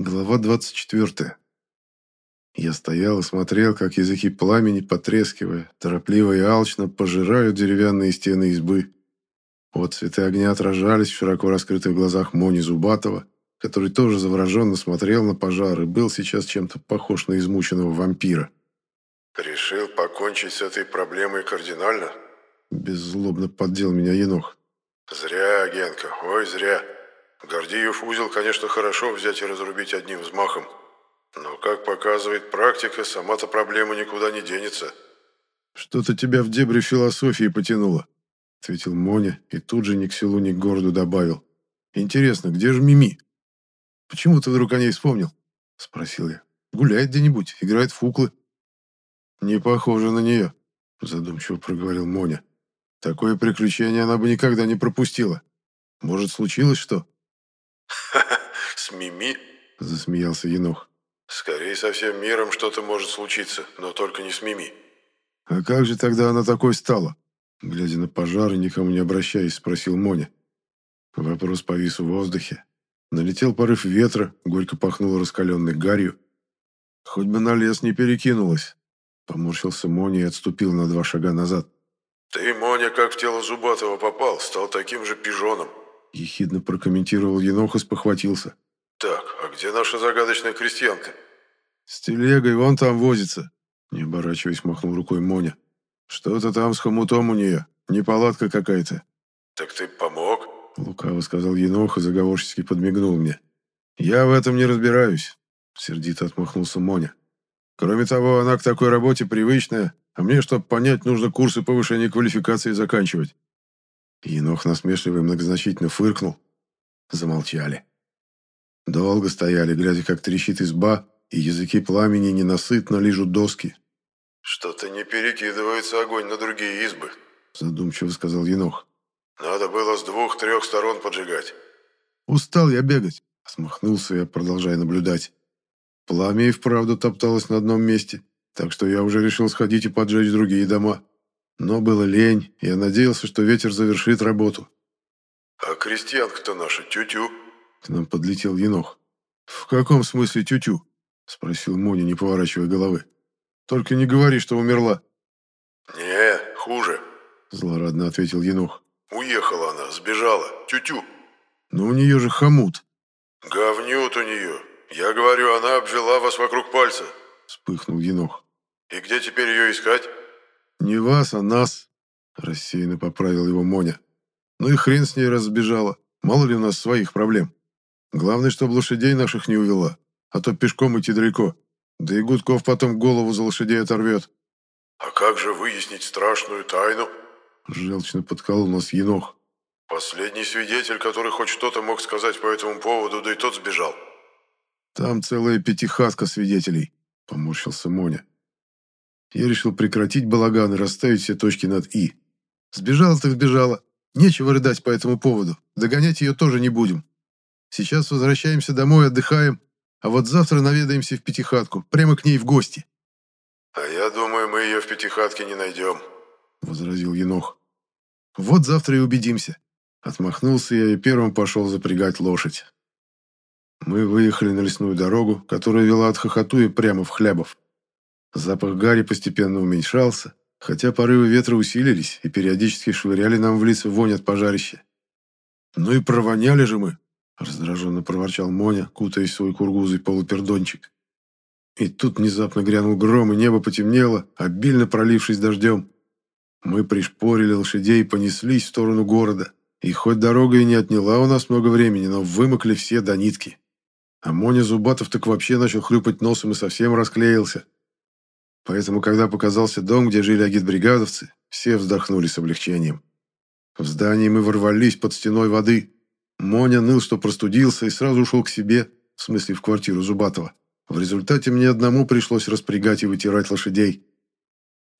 Глава 24. Я стоял и смотрел, как языки пламени, потрескивая, торопливо и алчно пожирают деревянные стены избы. Вот цветы огня отражались в широко раскрытых глазах Мони Зубатова, который тоже завороженно смотрел на пожар и был сейчас чем-то похож на измученного вампира. «Решил покончить с этой проблемой кардинально?» Беззлобно поддел меня Енох. «Зря, Генка, ой, зря. Гордиев узел, конечно, хорошо взять и разрубить одним взмахом. Но, как показывает практика, сама-то проблема никуда не денется. «Что-то тебя в дебри философии потянуло», — ответил Моня и тут же ни к селу, ни к городу добавил. «Интересно, где же Мими?» «Почему ты вдруг о ней вспомнил?» — спросил я. «Гуляет где-нибудь, играет в куклы». «Не похоже на нее», — задумчиво проговорил Моня. «Такое приключение она бы никогда не пропустила. Может, случилось что?» «Ха-ха, с Мими?» – засмеялся Енох. «Скорее со всем миром что-то может случиться, но только не с Мими». «А как же тогда она такой стала?» Глядя на пожар и никому не обращаясь, спросил Моня. Вопрос повис в воздухе. Налетел порыв ветра, горько пахнуло раскаленной гарью. «Хоть бы на лес не перекинулась!» Поморщился Моня и отступил на два шага назад. «Ты, Моня, как в тело Зубатого попал, стал таким же пижоном!» Ехидно прокомментировал Енох и спохватился. «Так, а где наша загадочная крестьянка?» «С телегой вон там возится», — не оборачиваясь, махнул рукой Моня. «Что-то там с хомутом у нее, неполадка какая-то». «Так ты помог?» — лукаво сказал Енох и заговорчески подмигнул мне. «Я в этом не разбираюсь», — сердито отмахнулся Моня. «Кроме того, она к такой работе привычная, а мне, чтобы понять, нужно курсы повышения квалификации заканчивать». Енох насмешливо и многозначительно фыркнул. Замолчали. Долго стояли, глядя, как трещит изба, и языки пламени ненасытно лижут доски. «Что-то не перекидывается огонь на другие избы», задумчиво сказал Енох. «Надо было с двух-трех сторон поджигать». «Устал я бегать», смахнулся я, продолжая наблюдать. Пламя и вправду топталось на одном месте, так что я уже решил сходить и поджечь другие дома. Но было лень, я надеялся, что ветер завершит работу. «А крестьянка-то наша, тю-тю!» К нам подлетел енох. «В каком смысле тю-тю?» Спросил Моня, не поворачивая головы. «Только не говори, что умерла». «Не, хуже», Злорадно ответил енох. «Уехала она, сбежала, тю-тю». «Но у нее же хомут». «Говнют у нее. Я говорю, она обвела вас вокруг пальца», Вспыхнул енох. «И где теперь ее искать?» «Не вас, а нас», — рассеянно поправил его Моня. «Ну и хрен с ней разбежала. Мало ли у нас своих проблем. Главное, чтобы лошадей наших не увела, а то пешком идти далеко. Да и Гудков потом голову за лошадей оторвет». «А как же выяснить страшную тайну?» Желчно подколол нас енох. «Последний свидетель, который хоть что-то мог сказать по этому поводу, да и тот сбежал». «Там целая пятихатка свидетелей», — поморщился Моня. Я решил прекратить балаган и расставить все точки над «и». Сбежала так сбежала. Нечего рыдать по этому поводу. Догонять ее тоже не будем. Сейчас возвращаемся домой, отдыхаем, а вот завтра наведаемся в Пятихатку, прямо к ней в гости. «А я думаю, мы ее в Пятихатке не найдем», — возразил Енох. «Вот завтра и убедимся». Отмахнулся я и первым пошел запрягать лошадь. Мы выехали на лесную дорогу, которая вела от Хохотуя прямо в Хлябов. Запах гари постепенно уменьшался, хотя порывы ветра усилились и периодически швыряли нам в лица вонь от пожарища. «Ну и провоняли же мы!» — раздраженно проворчал Моня, кутаясь в свой кургузый полупердончик. И тут внезапно грянул гром, и небо потемнело, обильно пролившись дождем. Мы пришпорили лошадей и понеслись в сторону города. И хоть дорога и не отняла у нас много времени, но вымокли все до нитки. А Моня Зубатов так вообще начал хлюпать носом и совсем расклеился. Поэтому, когда показался дом, где жили агитбригадовцы, все вздохнули с облегчением. В здании мы ворвались под стеной воды. Моня ныл, что простудился, и сразу ушел к себе, в смысле в квартиру Зубатова. В результате мне одному пришлось распрягать и вытирать лошадей.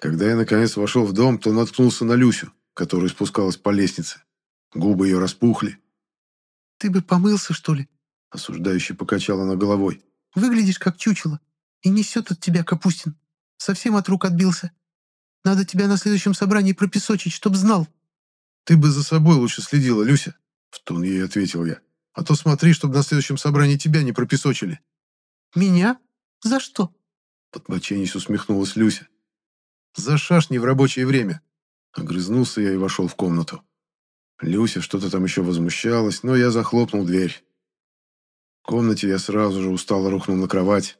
Когда я, наконец, вошел в дом, то наткнулся на Люсю, которая спускалась по лестнице. Губы ее распухли. «Ты бы помылся, что ли?» Осуждающе покачала она головой. «Выглядишь как чучело. И несет от тебя Капустин». Совсем от рук отбился. Надо тебя на следующем собрании пропесочить, чтоб знал». «Ты бы за собой лучше следила, Люся», — в тон ей ответил я. «А то смотри, чтобы на следующем собрании тебя не пропесочили». Меня? За что?» Подбоченись усмехнулась Люся. «За шашни в рабочее время!» Огрызнулся я и вошел в комнату. Люся что-то там еще возмущалась, но я захлопнул дверь. В комнате я сразу же устало рухнул на кровать.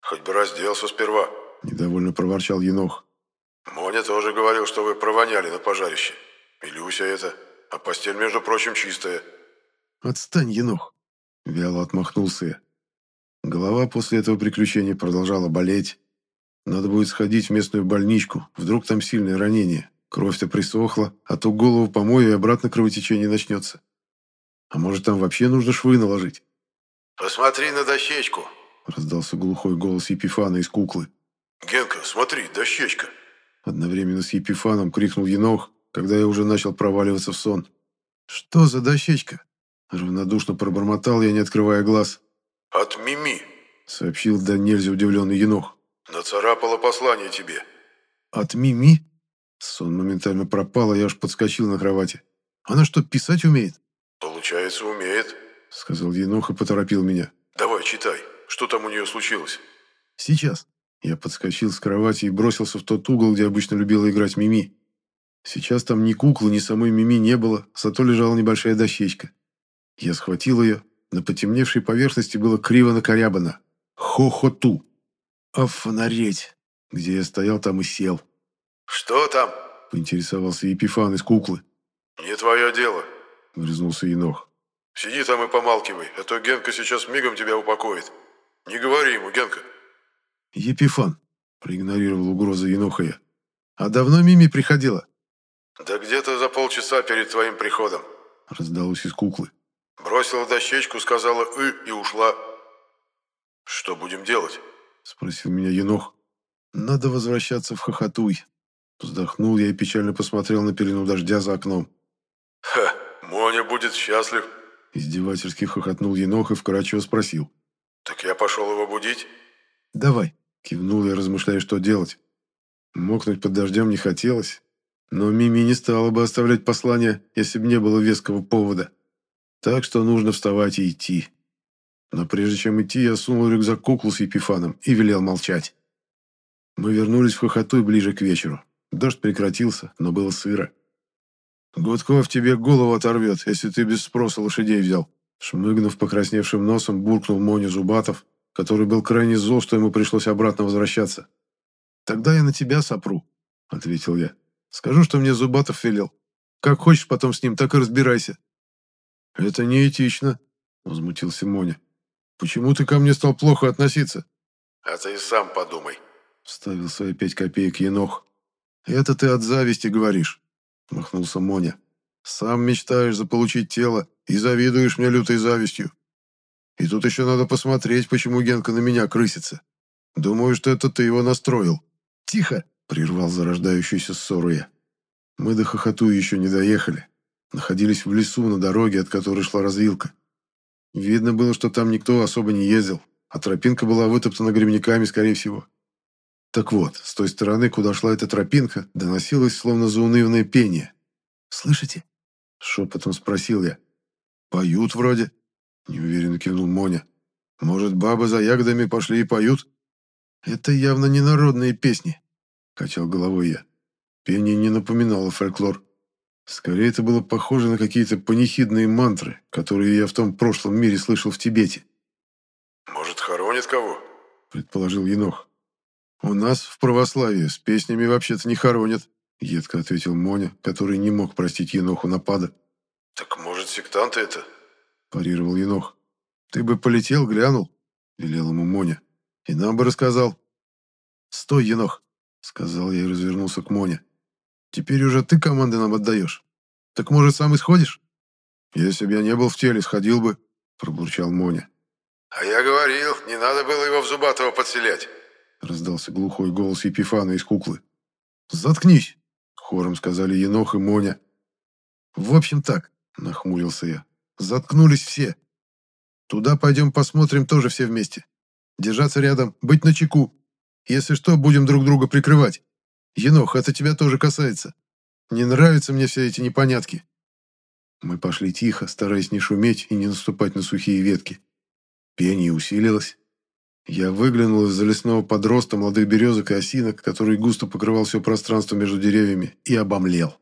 «Хоть бы разделся сперва», — недовольно проворчал Енох. «Моня тоже говорил, что вы провоняли на пожарище. И Люся это, а постель, между прочим, чистая». «Отстань, Енох!» — вяло отмахнулся я. Голова после этого приключения продолжала болеть. Надо будет сходить в местную больничку, вдруг там сильное ранение. Кровь-то присохла, а то голову помою и обратно кровотечение начнется. А может, там вообще нужно швы наложить? «Посмотри на дощечку!» — раздался глухой голос Епифана из куклы. «Генка, смотри, дощечка!» Одновременно с Епифаном крикнул Енох, когда я уже начал проваливаться в сон. «Что за дощечка?» Равнодушно пробормотал я, не открывая глаз. «От Мими», — сообщил да нельзя удивленный Енох. «Нацарапала послание тебе». «От Мими?» Сон моментально пропал, а я аж подскочил на кровати. «Она что, писать умеет?» «Получается, умеет», — сказал Енох и поторопил меня. «Давай, читай. Что там у нее случилось?» «Сейчас». Я подскочил с кровати и бросился в тот угол, где обычно любила играть Мими. Сейчас там ни куклы, ни самой Мими не было, зато лежала небольшая дощечка. Я схватил ее, на потемневшей поверхности было криво накорябано. Хо-хо-ту. А фонареть. Где я стоял, там и сел. «Что там?» — поинтересовался Епифан из куклы. «Не твое дело», — грызнулся Енох. «Сиди там и помалкивай, а то Генка сейчас мигом тебя упокоит. Не говори ему, Генка». «Епифан», — проигнорировал угрозу Еноха я. «А давно Мими приходила?» «Да где-то за полчаса перед твоим приходом», — раздалось из куклы. «Бросила дощечку, сказала «ы» и ушла». «Что будем делать?» — спросил меня Енох. «Надо возвращаться в Хохотуй». Вздохнул я и печально посмотрел на пелену дождя за окном. «Ха, Моня будет счастлив!» Издевательски хохотнул Енох и вкрадчиво спросил. «Так я пошел его будить?» «Давай», — кивнул я, размышляя, что делать. Мокнуть под дождем не хотелось, но Мими не стала бы оставлять послание, если бы не было веского повода. Так что нужно вставать и идти. Но прежде чем идти, я сунул рюкзак куклу с Епифаном и велел молчать. Мы вернулись в Хохотуй ближе к вечеру. Дождь прекратился, но было сыро. «Гудков тебе голову оторвет, если ты без спроса лошадей взял», шмыгнув покрасневшим носом, буркнул Моня Зубатов, который был крайне зол, что ему пришлось обратно возвращаться. «Тогда я на тебя сопру», — ответил я. «Скажу, что мне Зубатов велел. Как хочешь потом с ним, так и разбирайся». «Это неэтично», — возмутился Моня. «Почему ты ко мне стал плохо относиться?» «А ты сам подумай», — вставил свои пять копеек Енох. «Это ты от зависти говоришь», — махнулся Моня. «Сам мечтаешь заполучить тело и завидуешь мне лютой завистью. И тут еще надо посмотреть, почему Генка на меня крысится. Думаю, что это ты его настроил». «Тихо!» — прервал зарождающуюся ссору я. Мы до Хохоту еще не доехали. Находились в лесу на дороге, от которой шла развилка. Видно было, что там никто особо не ездил, а тропинка была вытоптана грибниками, скорее всего. Так вот, с той стороны, куда шла эта тропинка, доносилось словно заунывное пение. «Слышите?» — шепотом спросил я. «Поют вроде», — неуверенно кивнул Моня. «Может, бабы за ягодами пошли и поют?» «Это явно не народные песни», — качал головой я. Пение не напоминало фольклор. Скорее, это было похоже на какие-то панихидные мантры, которые я в том прошлом мире слышал в Тибете. «Может, хоронит кого?» — предположил Енох. «У нас в православии с песнями вообще-то не хоронят», — едко ответил Моня, который не мог простить Еноху напада. «Так, может, сектанты это?» — парировал Енох. «Ты бы полетел, глянул», — велел ему Моня. «И нам бы рассказал». «Стой, Енох», — сказал я и развернулся к Моне. «Теперь уже ты команды нам отдаешь. Так, может, сам исходишь?» «Если бы я не был в теле, сходил бы», — пробурчал Моня. «А я говорил, не надо было его в Зубатого подселять». Раздался глухой голос Епифана из куклы. «Заткнись!» — хором сказали Енох и Моня. «В общем так», — нахмурился я. «Заткнулись все. Туда пойдем посмотрим тоже все вместе. Держаться рядом, быть начеку. Если что, будем друг друга прикрывать. Енох, это тебя тоже касается. Не нравятся мне все эти непонятки». Мы пошли тихо, стараясь не шуметь и не наступать на сухие ветки. Пение усилилось. Я выглянул из-за лесного подроста молодых березок и осинок, который густо покрывал все пространство между деревьями, и обомлел.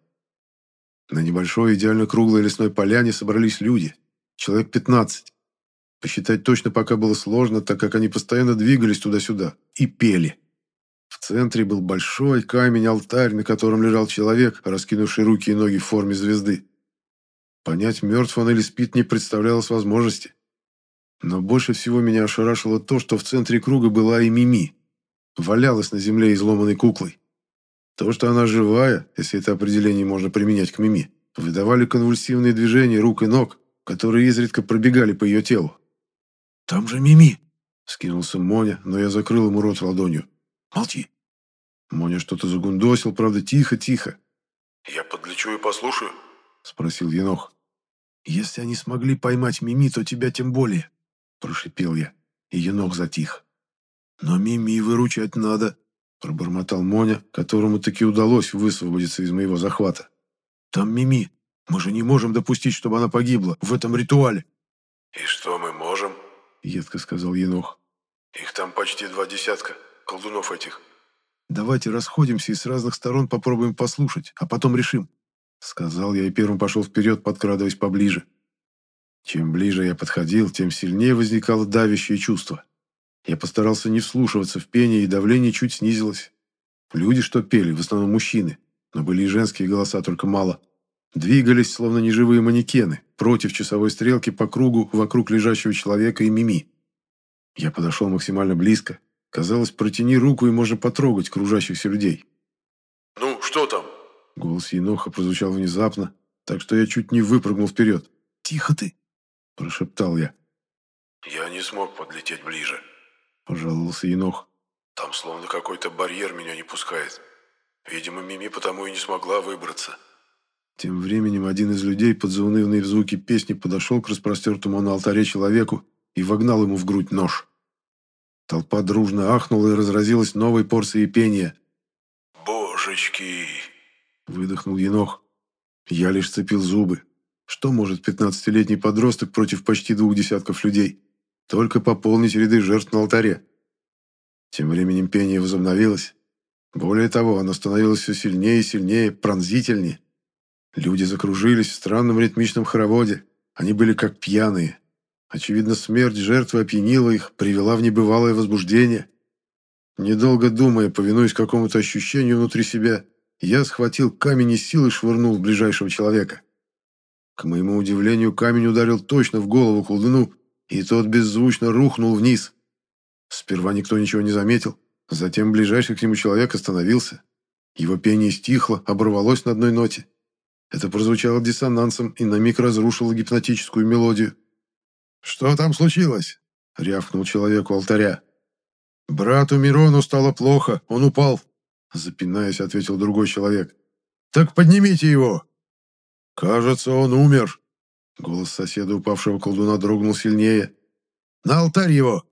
На небольшой идеально круглой лесной поляне собрались люди. Человек 15. Посчитать точно пока было сложно, так как они постоянно двигались туда-сюда и пели. В центре был большой камень-алтарь, на котором лежал человек, раскинувший руки и ноги в форме звезды. Понять, мертв он или спит, не представлялось возможности. Но больше всего меня ошарашило то, что в центре круга была и Мими. Валялась на земле изломанной куклой. То, что она живая, если это определение можно применять к Мими, выдавали конвульсивные движения рук и ног, которые изредка пробегали по ее телу. «Там же Мими!» — скинулся Моня, но я закрыл ему рот ладонью. «Молчи!» Моня что-то загундосил, правда, тихо-тихо. «Я подлечу и послушаю?» — спросил Енох. «Если они смогли поймать Мими, то тебя тем более», — прошипел я, и Енох затих. «Но Мими выручать надо», — пробормотал Моня, которому таки удалось высвободиться из моего захвата. «Там Мими. Мы же не можем допустить, чтобы она погибла в этом ритуале». «И что мы можем?» — едко сказал Енох. «Их там почти два десятка, колдунов этих». «Давайте расходимся и с разных сторон попробуем послушать, а потом решим», Сказал я и первым пошел вперед, подкрадываясь поближе. Чем ближе я подходил, тем сильнее возникало давящее чувство. Я постарался не вслушиваться в пение, и давление чуть снизилось. Люди, что пели, в основном мужчины, но были и женские голоса, только мало. Двигались, словно неживые манекены, против часовой стрелки по кругу вокруг лежащего человека и мими. Я подошел максимально близко. Казалось, протяни руку и можно потрогать кружащихся людей. «Ну, что там?» Голос Еноха прозвучал внезапно, так что я чуть не выпрыгнул вперед. «Тихо ты!» – прошептал я. «Я не смог подлететь ближе», – пожаловался Енох. «Там словно какой-то барьер меня не пускает. Видимо, Мими потому и не смогла выбраться». Тем временем один из людей под заунывные звуки песни подошел к распростертому на алтаре человеку и вогнал ему в грудь нож. Толпа дружно ахнула и разразилась новой порцией пения. «Божечки!» Выдохнул Енох. Я лишь цепил зубы. Что может пятнадцатилетний подросток против почти двух десятков людей? Только пополнить ряды жертв на алтаре. Тем временем пение возобновилось. Более того, оно становилось все сильнее и сильнее, пронзительнее. Люди закружились в странном ритмичном хороводе. Они были как пьяные. Очевидно, смерть жертвы опьянила их, привела в небывалое возбуждение. Недолго думая, повинуясь какому-то ощущению внутри себя, я схватил камень и силой швырнул в ближайшего человека. К моему удивлению, камень ударил точно в голову колдуну, и тот беззвучно рухнул вниз. Сперва никто ничего не заметил, затем ближайший к нему человек остановился. Его пение стихло, оборвалось на одной ноте. Это прозвучало диссонансом и на миг разрушило гипнотическую мелодию. «Что там случилось?» — рявкнул человек у алтаря. «Брату Мирону стало плохо, он упал», Запинаясь, ответил другой человек. «Так поднимите его!» «Кажется, он умер!» Голос соседа, упавшего колдуна, дрогнул сильнее. «На алтарь его!»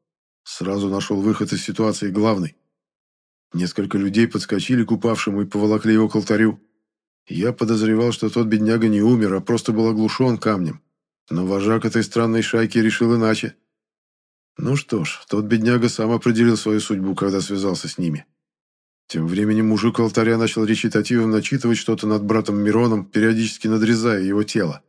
Сразу нашел выход из ситуации главный. Несколько людей подскочили к упавшему и поволокли его к алтарю. Я подозревал, что тот бедняга не умер, а просто был оглушен камнем. Но вожак этой странной шайки решил иначе. Ну что ж, тот бедняга сам определил свою судьбу, когда связался с ними. Тем временем мужик алтаря начал речитативом начитывать что-то над братом Мироном, периодически надрезая его тело.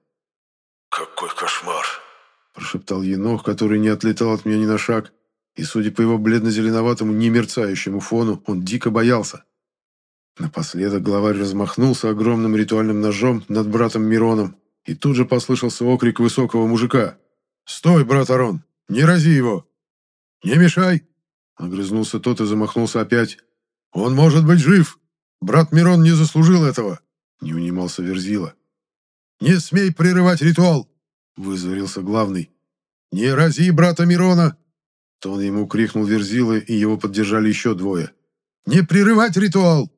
Прошептал Енох, который не отлетал от меня ни на шаг, и, судя по его бледно-зеленоватому, немерцающему фону, он дико боялся. Напоследок главарь размахнулся огромным ритуальным ножом над братом Мироном, и тут же послышался окрик высокого мужика. «Стой, брат Арон! Не рази его!» «Не мешай!» – огрызнулся тот и замахнулся опять. «Он может быть жив! Брат Мирон не заслужил этого!» Не унимался Верзила. «Не смей прерывать ритуал!» Вызверился главный. «Не рази брата Мирона!» Тон ему крикнул Верзила, и его поддержали еще двое. «Не прерывать ритуал!»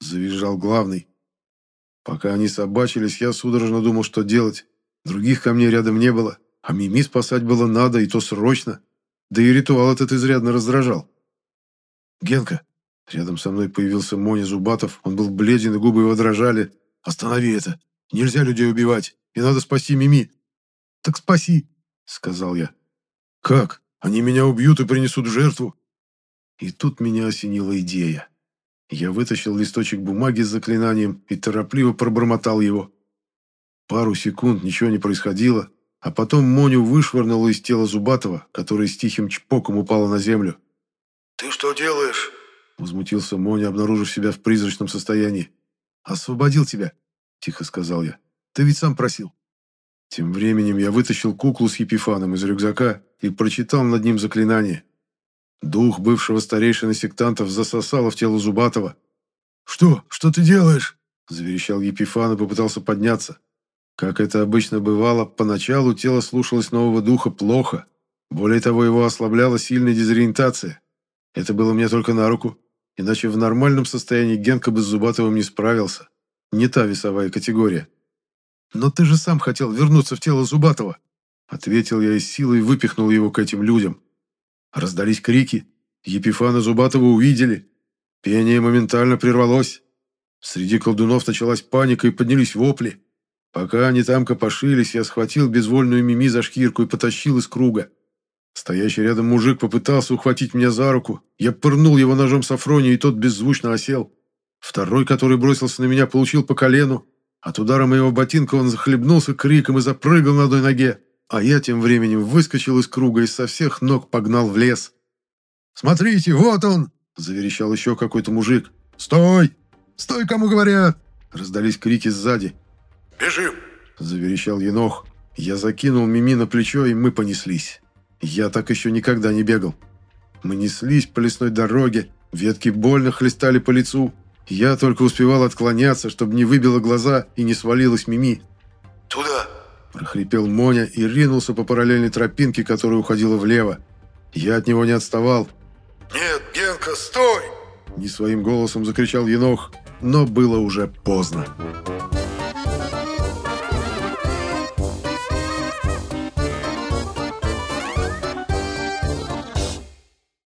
Завизжал главный. Пока они собачились, я судорожно думал, что делать. Других камней рядом не было, а Мими спасать было надо, и то срочно. Да и ритуал этот изрядно раздражал. «Генка, Рядом со мной появился Моня Зубатов. Он был бледен, и губы его дрожали. «Останови это! Нельзя людей убивать! И надо спасти Мими!» «Так спаси!» — сказал я. «Как? Они меня убьют и принесут в жертву. И тут меня осенила идея. Я вытащил листочек бумаги с заклинанием и торопливо пробормотал его. Пару секунд ничего не происходило, а потом Моню вышвырнуло из тела Зубатова, который с тихим чпоком упала на землю. «Ты что делаешь?» Возмутился Моня, обнаружив себя в призрачном состоянии. «Освободил тебя», — тихо сказал я. «Ты ведь сам просил». Тем временем я вытащил куклу с Епифаном из рюкзака и прочитал над ним заклинание. Дух бывшего старейшины сектантов засосало в тело Зубатова. «Что? Что ты делаешь?» – заверещал Епифан и попытался подняться. Как это обычно бывало, поначалу тело слушалось нового духа плохо. Более того, его ослабляла сильная дезориентация. Это было мне только на руку, иначе в нормальном состоянии Генка бы с Зубатовым не справился. Не та весовая категория. «Но ты же сам хотел вернуться в тело Зубатова!» Ответил я и силой выпихнул его к этим людям. Раздались крики. Епифана Зубатова увидели. Пение моментально прервалось. Среди колдунов началась паника и поднялись вопли. Пока они там копошились, я схватил безвольную Мими за шкирку и потащил из круга. Стоящий рядом мужик попытался ухватить меня за руку. Я пырнул его ножом Сафрони, и тот беззвучно осел. Второй, который бросился на меня, получил по колену. От удара моего ботинка он захлебнулся криком и запрыгал на одной ноге. А я тем временем выскочил из круга и со всех ног погнал в лес. «Смотрите, вот он!» – заверещал еще какой-то мужик. «Стой! Стой, кому говорят!» – раздались крики сзади. «Бежим!» – заверещал Енох. Я закинул Мими на плечо, и мы понеслись. Я так еще никогда не бегал. Мы неслись по лесной дороге, ветки больно хлестали по лицу. Я только успевал отклоняться, чтобы не выбило глаза и не свалилась Мими. «Туда!» – прохрипел Моня и ринулся по параллельной тропинке, которая уходила влево. Я от него не отставал. «Нет, Генка, стой!» Не своим голосом закричал Енох, но было уже поздно.